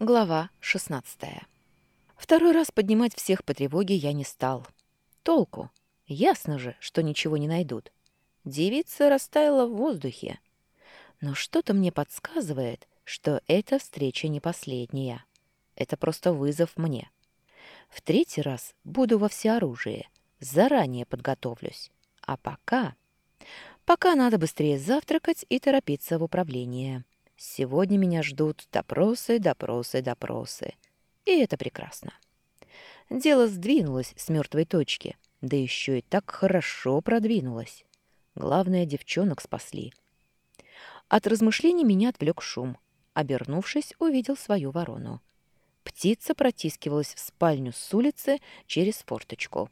Глава 16. Второй раз поднимать всех по тревоге я не стал. Толку? Ясно же, что ничего не найдут. Девица растаяла в воздухе. Но что-то мне подсказывает, что эта встреча не последняя. Это просто вызов мне. В третий раз буду во всеоружии. Заранее подготовлюсь. А пока... Пока надо быстрее завтракать и торопиться в управление. Сегодня меня ждут допросы, допросы, допросы. И это прекрасно. Дело сдвинулось с мертвой точки, да еще и так хорошо продвинулось. Главное, девчонок спасли. От размышлений меня отвлек шум. Обернувшись, увидел свою ворону. Птица протискивалась в спальню с улицы через форточку.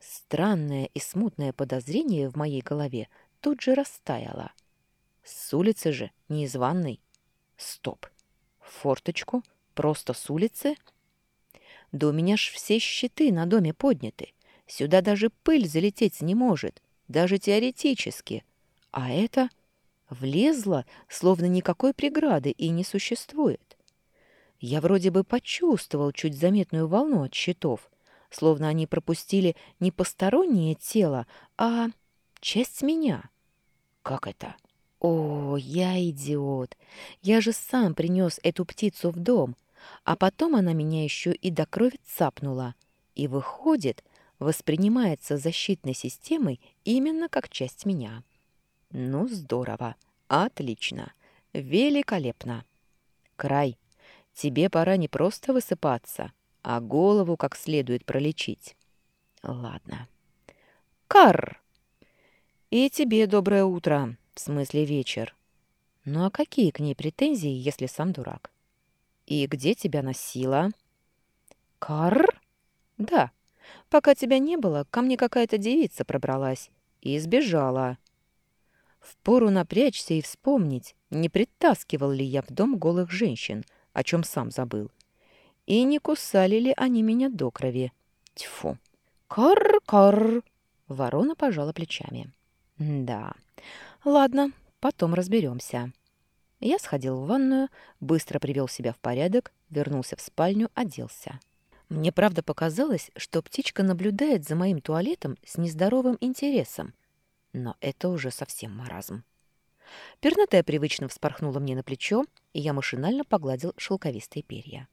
Странное и смутное подозрение в моей голове тут же растаяло — с улицы же, не из ванной. Стоп. Форточку? Просто с улицы? Да у меня ж все щиты на доме подняты. Сюда даже пыль залететь не может, даже теоретически. А это влезло, словно никакой преграды и не существует. Я вроде бы почувствовал чуть заметную волну от щитов, словно они пропустили не постороннее тело, а часть меня. Как это? О, я идиот! Я же сам принес эту птицу в дом, а потом она меня еще и до крови цапнула. И выходит, воспринимается защитной системой именно как часть меня. Ну, здорово, отлично, великолепно. Край, тебе пора не просто высыпаться, а голову как следует пролечить. Ладно. Кар! И тебе доброе утро. В смысле вечер. Ну а какие к ней претензии, если сам дурак? И где тебя носила? Кар? Да. Пока тебя не было, ко мне какая-то девица пробралась и сбежала. Впору напрячься и вспомнить, не притаскивал ли я в дом голых женщин, о чем сам забыл. И не кусали ли они меня до крови. Тьфу. Кар-кар. Ворона пожала плечами. Да. Ладно, потом разберемся. Я сходил в ванную, быстро привел себя в порядок, вернулся в спальню, оделся. Мне правда показалось, что птичка наблюдает за моим туалетом с нездоровым интересом. Но это уже совсем маразм. Пернатая привычно вспорхнула мне на плечо, и я машинально погладил шелковистые перья.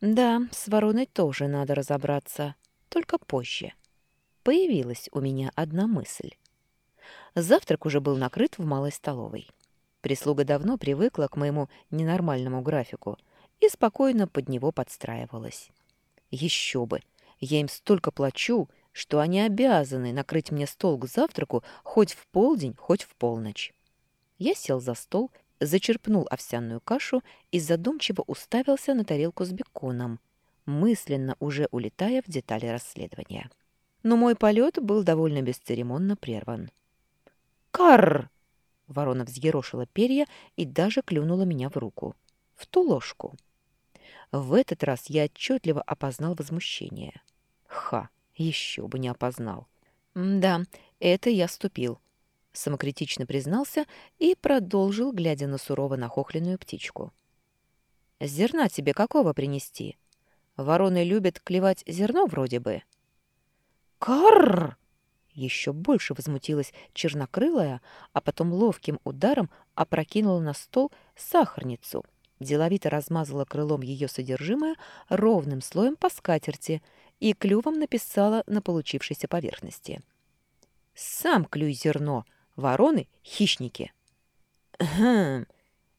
Да, с вороной тоже надо разобраться, только позже. Появилась у меня одна мысль. Завтрак уже был накрыт в малой столовой. Прислуга давно привыкла к моему ненормальному графику и спокойно под него подстраивалась. Еще бы! Я им столько плачу, что они обязаны накрыть мне стол к завтраку хоть в полдень, хоть в полночь. Я сел за стол, зачерпнул овсяную кашу и задумчиво уставился на тарелку с беконом, мысленно уже улетая в детали расследования. Но мой полет был довольно бесцеремонно прерван. Карр! Ворона взъерошила перья и даже клюнула меня в руку. В ту ложку. В этот раз я отчетливо опознал возмущение. Ха, еще бы не опознал. Да, это я ступил. Самокритично признался и продолжил, глядя на сурово нахохленную птичку. «Зерна тебе какого принести? Вороны любят клевать зерно вроде бы». «Карр!» Еще больше возмутилась чернокрылая, а потом ловким ударом опрокинула на стол сахарницу, деловито размазала крылом ее содержимое ровным слоем по скатерти и клювом написала на получившейся поверхности. «Сам клюй зерно! Вороны — хищники!» «Хм!»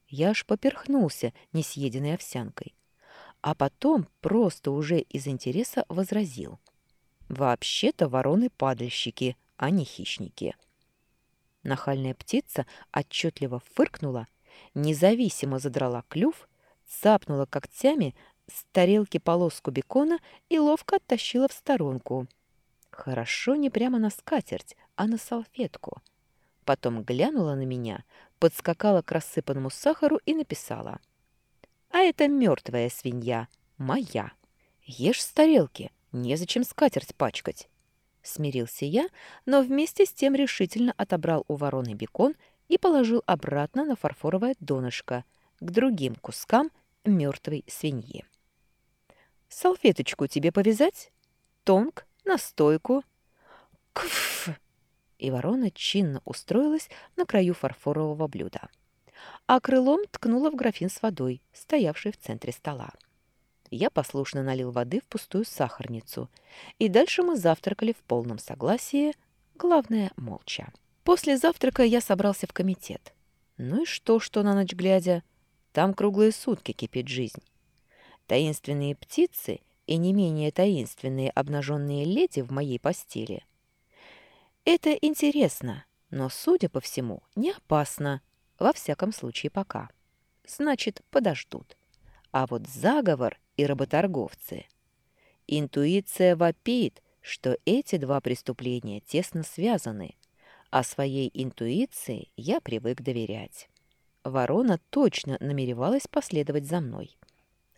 Я аж поперхнулся несъеденной овсянкой. А потом просто уже из интереса возразил — Вообще-то вороны-падальщики, а не хищники. Нахальная птица отчетливо фыркнула, независимо задрала клюв, цапнула когтями с тарелки полоску бекона и ловко оттащила в сторонку. Хорошо не прямо на скатерть, а на салфетку. Потом глянула на меня, подскакала к рассыпанному сахару и написала. «А это мертвая свинья, моя. Ешь с тарелки, Незачем скатерть пачкать. Смирился я, но вместе с тем решительно отобрал у вороны бекон и положил обратно на фарфоровое донышко, к другим кускам мертвой свиньи. «Салфеточку тебе повязать? Тонк, настойку?» «Кф!» И ворона чинно устроилась на краю фарфорового блюда. А крылом ткнула в графин с водой, стоявший в центре стола. Я послушно налил воды в пустую сахарницу, и дальше мы завтракали в полном согласии, главное, молча. После завтрака я собрался в комитет. Ну и что, что на ночь глядя? Там круглые сутки кипит жизнь. Таинственные птицы и не менее таинственные обнаженные леди в моей постели. Это интересно, но, судя по всему, не опасно, во всяком случае пока. Значит, подождут. А вот заговор и работорговцы. Интуиция вопит, что эти два преступления тесно связаны, а своей интуиции я привык доверять. Ворона точно намеревалась последовать за мной.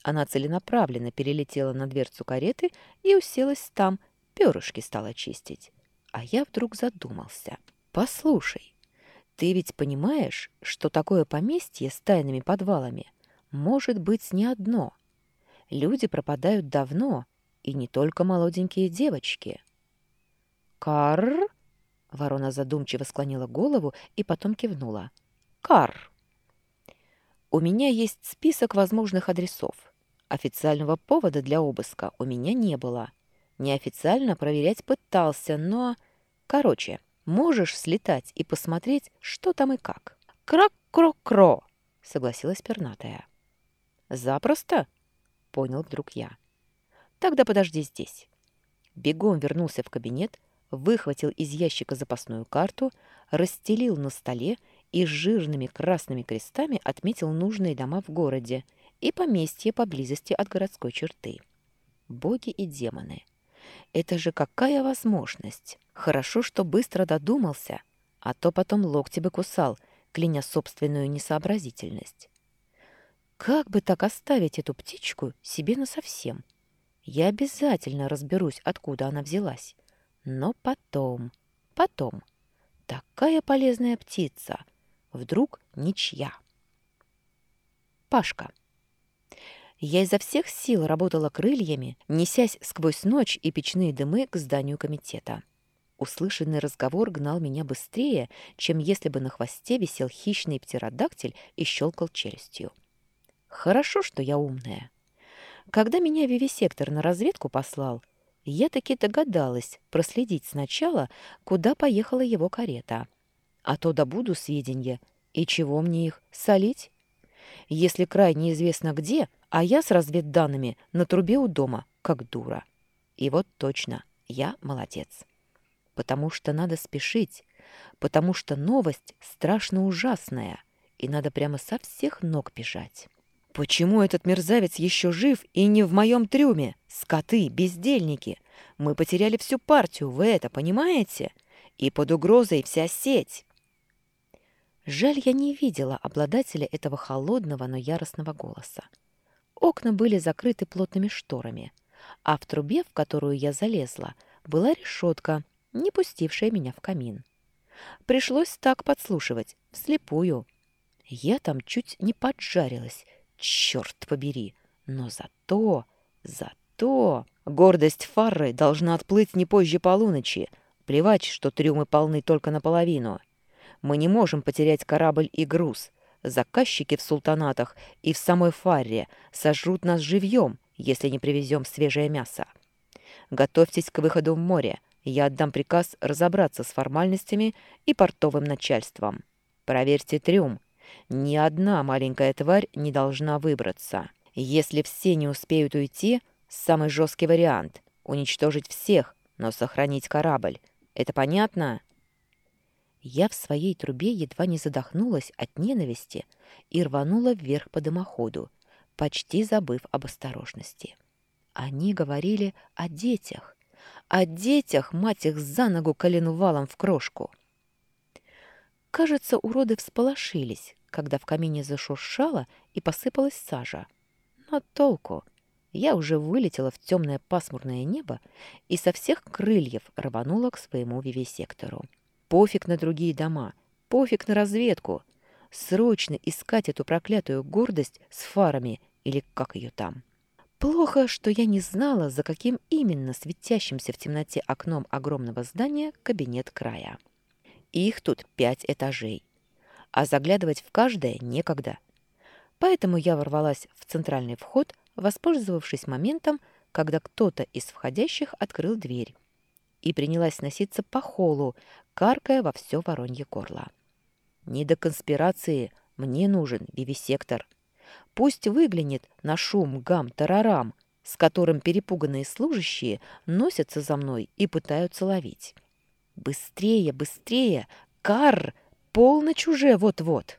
Она целенаправленно перелетела на дверцу кареты и уселась там, перышки стала чистить. А я вдруг задумался. «Послушай, ты ведь понимаешь, что такое поместье с тайными подвалами может быть не одно. Люди пропадают давно, и не только молоденькие девочки». «Карр?» Ворона задумчиво склонила голову и потом кивнула. «Карр!» У меня есть список возможных адресов. Официального повода для обыска у меня не было. Неофициально проверять пытался, но... Короче, можешь слетать и посмотреть, что там и как. «Крак-кро-кро!» — согласилась пернатая. «Запросто?» — понял вдруг я. «Тогда подожди здесь». Бегом вернулся в кабинет, выхватил из ящика запасную карту, расстелил на столе и жирными красными крестами отметил нужные дома в городе и поместье поблизости от городской черты. Боги и демоны. Это же какая возможность! Хорошо, что быстро додумался, а то потом локти бы кусал, кляня собственную несообразительность. Как бы так оставить эту птичку себе насовсем? Я обязательно разберусь, откуда она взялась. Но потом, потом. Такая полезная птица — Вдруг ничья. Пашка. Я изо всех сил работала крыльями, несясь сквозь ночь и печные дымы к зданию комитета. Услышанный разговор гнал меня быстрее, чем если бы на хвосте висел хищный птеродактиль и щелкал челюстью. Хорошо, что я умная. Когда меня вивисектор на разведку послал, я таки догадалась проследить сначала, куда поехала его карета — а то добуду сведения, и чего мне их солить? Если край неизвестно где, а я с разведданными на трубе у дома, как дура. И вот точно, я молодец. Потому что надо спешить, потому что новость страшно ужасная, и надо прямо со всех ног бежать. Почему этот мерзавец еще жив и не в моем трюме? Скоты, бездельники. Мы потеряли всю партию, вы это понимаете? И под угрозой вся сеть. Жаль, я не видела обладателя этого холодного, но яростного голоса. Окна были закрыты плотными шторами, а в трубе, в которую я залезла, была решетка, не пустившая меня в камин. Пришлось так подслушивать, вслепую. Я там чуть не поджарилась, черт побери. Но зато, зато... Гордость Фарры должна отплыть не позже полуночи. Плевать, что трюмы полны только наполовину. Мы не можем потерять корабль и груз. Заказчики в султанатах и в самой Фарре сожрут нас живьем, если не привезем свежее мясо. Готовьтесь к выходу в море. Я отдам приказ разобраться с формальностями и портовым начальством. Проверьте трюм. Ни одна маленькая тварь не должна выбраться. Если все не успеют уйти, самый жесткий вариант — уничтожить всех, но сохранить корабль. Это понятно?» Я в своей трубе едва не задохнулась от ненависти и рванула вверх по дымоходу, почти забыв об осторожности. Они говорили о детях. О детях, мать их, за ногу коленвалом в крошку. Кажется, уроды всполошились, когда в камине зашуршало и посыпалась сажа. Но толку? Я уже вылетела в темное пасмурное небо и со всех крыльев рванула к своему вивисектору. Пофиг на другие дома, пофиг на разведку. Срочно искать эту проклятую гордость с фарами или как ее там. Плохо, что я не знала, за каким именно светящимся в темноте окном огромного здания кабинет края. Их тут пять этажей, а заглядывать в каждое некогда. Поэтому я ворвалась в центральный вход, воспользовавшись моментом, когда кто-то из входящих открыл дверь и принялась носиться по холлу, каркая во все воронье горло. «Не до конспирации, мне нужен вивисектор. Пусть выглянет на шум гам-тарарам, с которым перепуганные служащие носятся за мной и пытаются ловить. Быстрее, быстрее! Карр! Полночь уже вот-вот!»